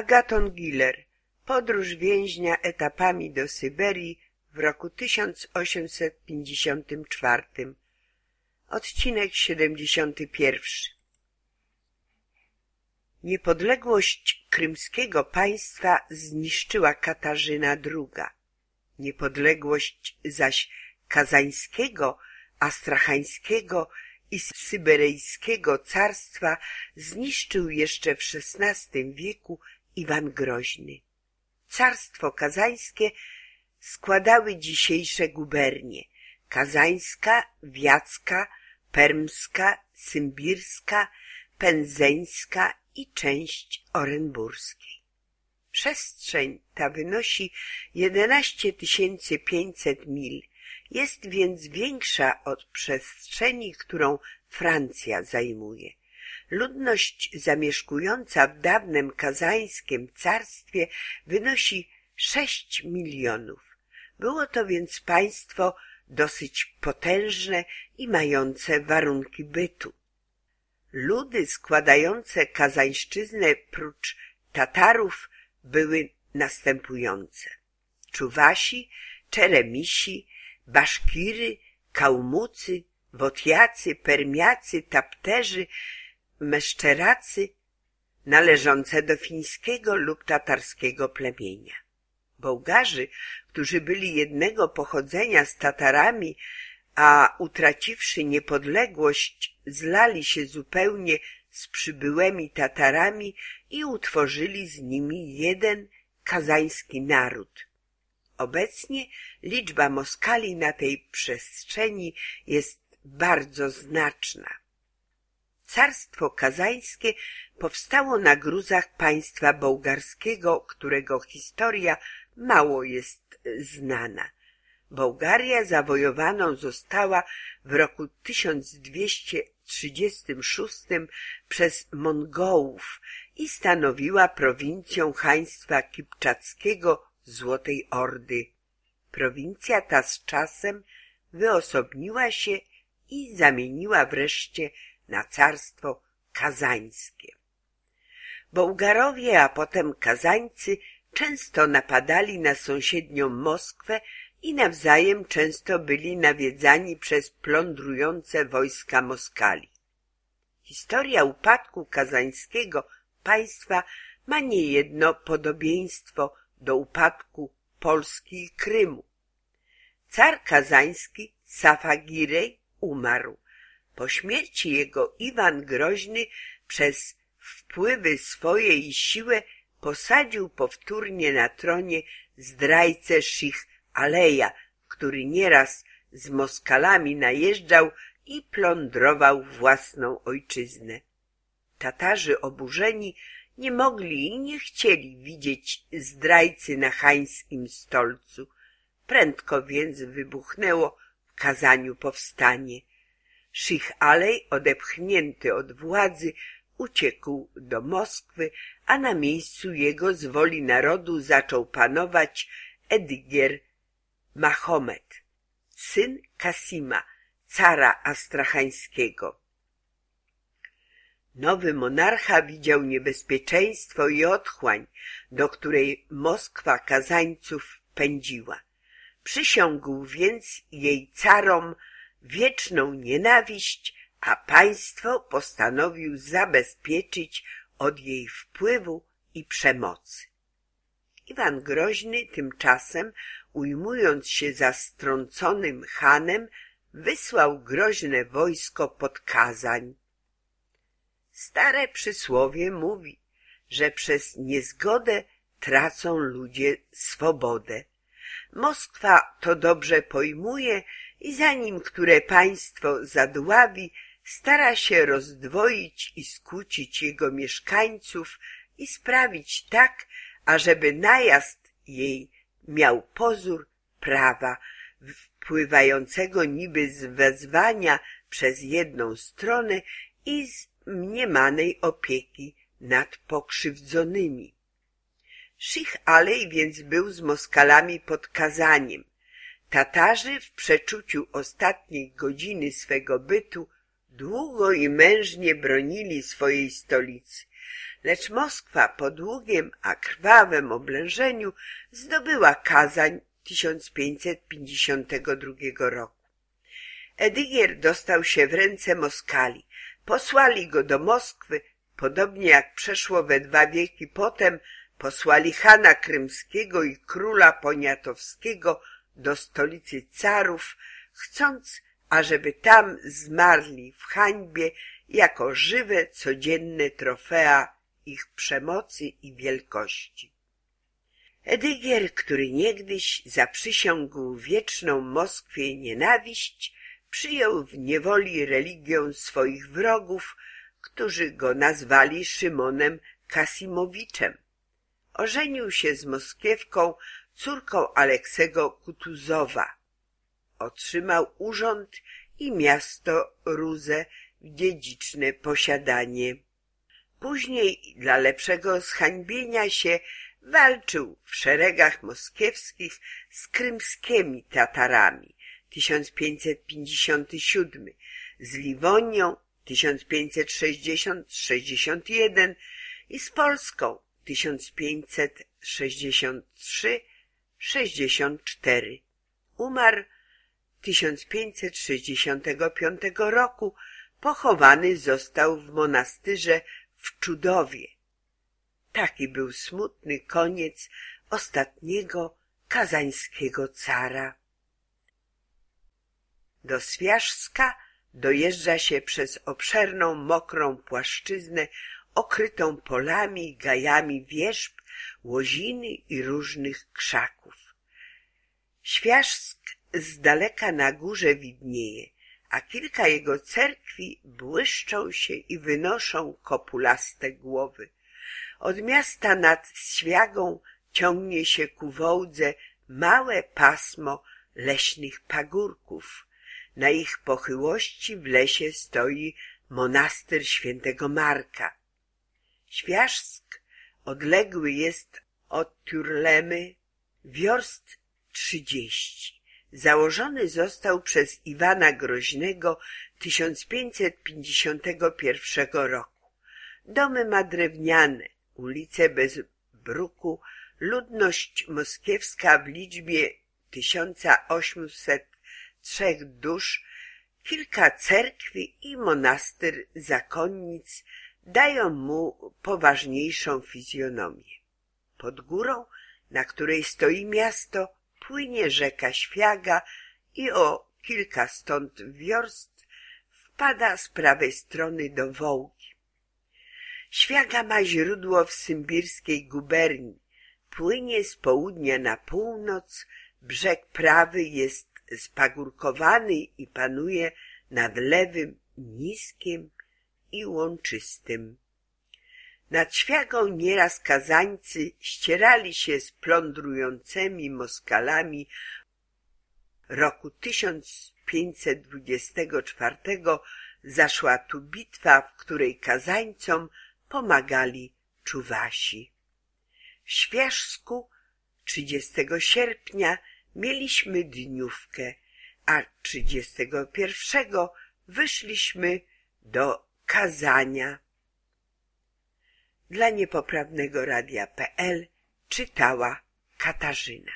Agaton Giller Podróż więźnia etapami do Syberii w roku 1854 Odcinek 71 Niepodległość krymskiego państwa zniszczyła Katarzyna II. Niepodległość zaś kazańskiego, astrachańskiego i syberyjskiego carstwa zniszczył jeszcze w XVI wieku Iwan Groźny. Carstwo kazańskie składały dzisiejsze gubernie kazańska, wiacka, permska, symbirska, pędzeńska i część orenburskiej. Przestrzeń ta wynosi 11 500 mil, jest więc większa od przestrzeni, którą Francja zajmuje. Ludność zamieszkująca w dawnym kazańskim carstwie wynosi 6 milionów. Było to więc państwo dosyć potężne i mające warunki bytu. Ludy składające kazańszczyznę prócz Tatarów były następujące. Czuwasi, Czeremisi, Baszkiry, Kałmucy, Wotjacy, Permiacy, Tapterzy, Meszczeracy, należące do fińskiego lub tatarskiego plemienia. Bułgarzy, którzy byli jednego pochodzenia z Tatarami, a utraciwszy niepodległość, zlali się zupełnie z przybyłymi Tatarami i utworzyli z nimi jeden kazański naród. Obecnie liczba Moskali na tej przestrzeni jest bardzo znaczna. Carstwo kazańskie powstało na gruzach państwa bułgarskiego, którego historia mało jest znana. Bułgaria zawojowaną została w roku 1236 przez Mongołów i stanowiła prowincją haństwa kipczackiego Złotej Ordy. Prowincja ta z czasem wyosobniła się i zamieniła wreszcie na carstwo kazańskie. Bułgarowie, a potem kazańcy często napadali na sąsiednią Moskwę i nawzajem często byli nawiedzani przez plądrujące wojska Moskali. Historia upadku kazańskiego państwa ma niejedno podobieństwo do upadku Polski i Krymu. Car kazański Safagirej umarł. Po śmierci jego Iwan Groźny przez wpływy swoje i siłę posadził powtórnie na tronie zdrajcę Szich Aleja, który nieraz z Moskalami najeżdżał i plądrował własną ojczyznę. Tatarzy oburzeni nie mogli i nie chcieli widzieć zdrajcy na chańskim stolcu. Prędko więc wybuchnęło w Kazaniu powstanie. Szych Alej, odepchnięty od władzy, uciekł do Moskwy, a na miejscu jego z woli narodu zaczął panować Edgier Mahomet, syn Kasima, cara astrachańskiego. Nowy monarcha widział niebezpieczeństwo i otchłań, do której Moskwa kazańców pędziła. Przysiągł więc jej carom wieczną nienawiść, a państwo postanowił zabezpieczyć od jej wpływu i przemocy. Iwan Groźny tymczasem, ujmując się za strąconym hanem, wysłał groźne wojsko pod Kazań. Stare przysłowie mówi, że przez niezgodę tracą ludzie swobodę. Moskwa to dobrze pojmuje i zanim które państwo zadławi, stara się rozdwoić i skłócić jego mieszkańców i sprawić tak, ażeby najazd jej miał pozór prawa, wpływającego niby z wezwania przez jedną stronę i z mniemanej opieki nad pokrzywdzonymi. Szych Alej więc był z Moskalami pod kazaniem. Tatarzy w przeczuciu ostatniej godziny swego bytu długo i mężnie bronili swojej stolicy. lecz Moskwa po długim a krwawym oblężeniu zdobyła Kazań 1552 roku. Edygier dostał się w ręce Moskali. Posłali go do Moskwy, podobnie jak przeszło we dwa wieki potem, posłali Hana Krymskiego i króla Poniatowskiego do stolicy carów, chcąc, ażeby tam zmarli w hańbie jako żywe, codzienne trofea ich przemocy i wielkości. Edygier, który niegdyś zaprzysiągł wieczną Moskwie nienawiść, przyjął w niewoli religię swoich wrogów, którzy go nazwali Szymonem Kasimowiczem. Ożenił się z Moskiewką, córką Aleksego Kutuzowa. Otrzymał urząd i miasto Ruzę w dziedziczne posiadanie. Później dla lepszego zhańbienia się walczył w szeregach moskiewskich z krymskimi Tatarami 1557, z Liwonią 1560-61 i z Polską 1563-64. Umarł 1565 roku, pochowany został w monastyrze w Czudowie. Taki był smutny koniec ostatniego kazańskiego cara. Do Swiarzska dojeżdża się przez obszerną, mokrą płaszczyznę okrytą polami, gajami wierzb, łoziny i różnych krzaków. Świarzsk z daleka na górze widnieje, a kilka jego cerkwi błyszczą się i wynoszą kopulaste głowy. Od miasta nad Świagą ciągnie się ku Wołdze małe pasmo leśnych pagórków. Na ich pochyłości w lesie stoi monastyr świętego Marka. Świarzsk odległy jest od Turlemy wiorst trzydzieści. Założony został przez Iwana Groźnego 1551 roku. Domy ma drewniane, ulice bez bruku, ludność moskiewska w liczbie 1803 dusz, kilka cerkwi i monastyr zakonnic dają mu poważniejszą fizjonomię. Pod górą, na której stoi miasto, płynie rzeka Świaga i o kilka stąd wiorst wpada z prawej strony do Wołgi. Świaga ma źródło w symbirskiej guberni, płynie z południa na północ, brzeg prawy jest spagórkowany i panuje nad lewym, niskim i łączystym. Nad świagą nieraz kazańcy ścierali się z plądrującymi Moskalami. Roku 1524 zaszła tu bitwa, w której kazańcom pomagali Czuwasi. W Świeżsku 30 sierpnia mieliśmy dniówkę, a 31 wyszliśmy do Kazania. Dla niepoprawnego radia.pl czytała Katarzyna.